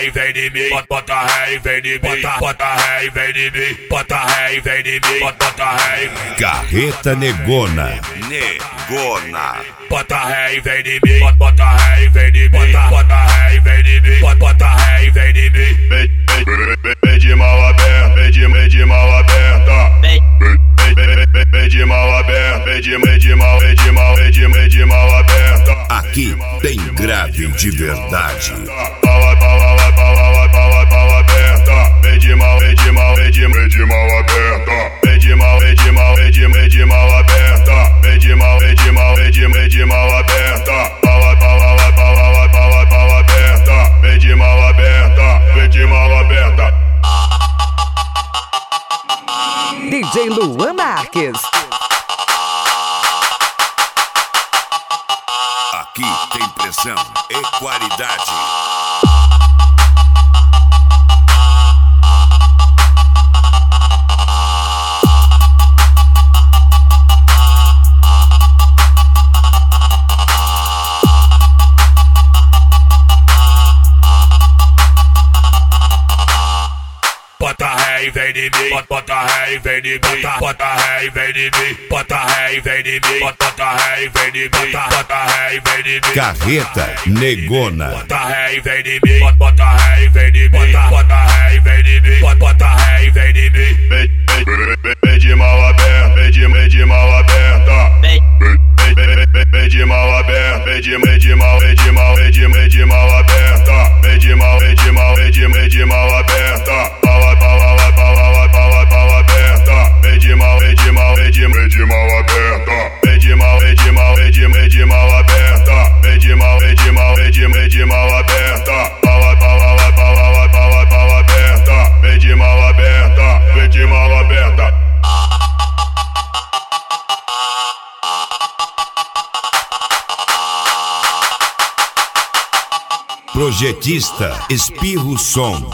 ré e vem de mim. Bota ré e vem de mim. Bota ré e vem de mim. Bota ré e vem de mim. Bota ré e Carreta Negona. Negona. Bota ré e vem de mim. Bota ré e vem de mim. Bota ré e vem de mim. Bota ré e vem de mim. Vem de mal aberta, vem de, mal aberta. Vem de mal aberta, vem de, mal, vem de mal, vem de, vem de mal aberta. Aqui tem grave de verdade. De mal, vem de mal, vem de, vem de mal aberta. Vem de mal, vem de mal, vem de, vem de mal aberta. Vem de mal, vem de mal, vem de, vem de mal aberta. Pau, pau, pau, pau, pau, pau aberta. Vem de mal aberta, vem de mal aberta. DJ Luan Marques. Aqui tem pressão e qualidade. Bota ré e vem de mim. Bota ré e vem de mim. Bota ré e vem de mim. Bota ré e vem de mim. Bota ré e vem de mim. Bota ré e vem de mim. Carreta Negona. Bota ré e vem de mim. Bota ré e vem de mim. Bota ré e vem de mim. Bota ré e vem de mim. Vem, de mal aberta, vem de, mal aberta. Vem, de mal aberta, vem de, mal, vem de mal, vem de, mal aberta. Vem de mal, vem de mal, vem de, vem de mal aberta. De, mal aberta. Vem de mal, vem de mal, vem de, vem de mal aberta. Vem de mal, vem de mal, vem de, vem de mal aberta. Pau, pau, pau, pau, pau, pau aberta. Vem de mal aberta, vem de mal aberta. Projetista Espirro Som.